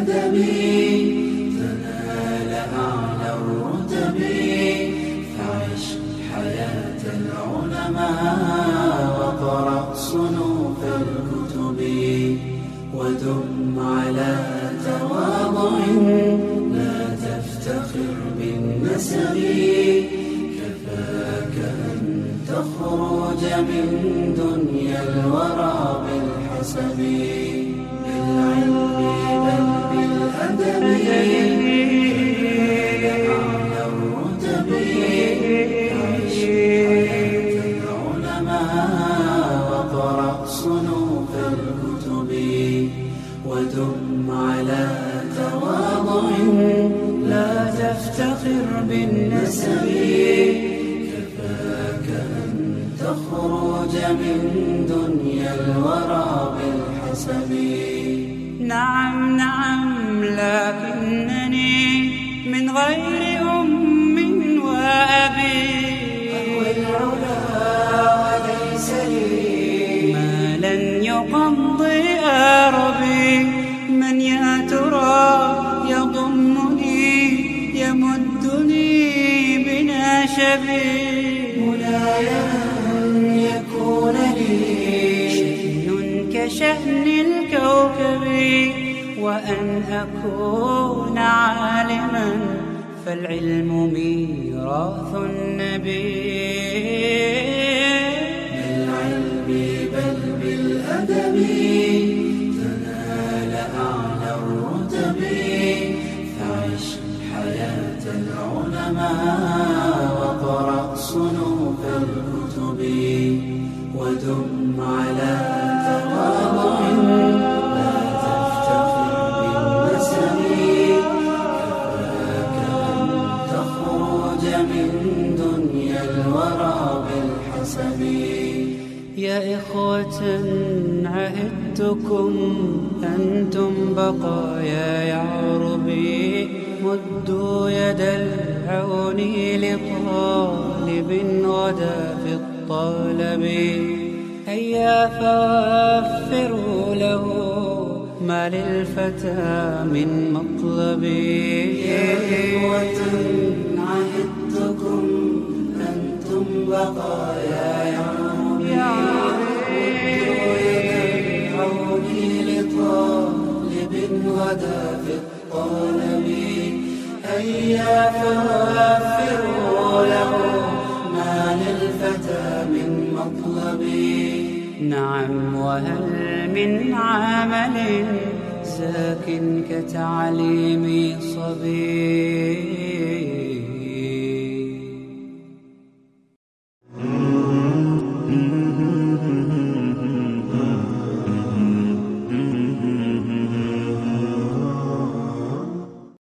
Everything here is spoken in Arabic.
قدمي تنال أعلى الرتب فعش حياة العلماء واقرأ صنوف الكتب. ودم على تواضع لا تفتخر بالنسب. كفاك أن تخرج من دنيا ودم على تواضع لا تفتخر بالنسب كفاك أن تخرج من دنيا الورى بالحسب نعم نعم لكنني من غير أم وأبي أهوى العلا وليس لي. ما لن يقضي ربي من يا ترى يضمني يمدني بلا شبي منايا أن يكون لي شأن كشأن الكوكب وأن أكون عالما. فالعلم ميراث النبي. أنت فعش حياة العلماء وقرأ صنوف الكتب ودم على تواضع لا تفتخر بالنسب كفاك أن تخرج من دنيا الورى بالحسب يا إخوة عهدتكم أنتم بقايا يعربي مدوا يد العون لطالب غدا في الطلب هيا فوفروا له ما للفتى من مطلب. يا إخوة عهدتكم أنتم بقايا لطالب غدا في الطالب هيا له ما للفتى من مطلب نعم وهل من عمل صبي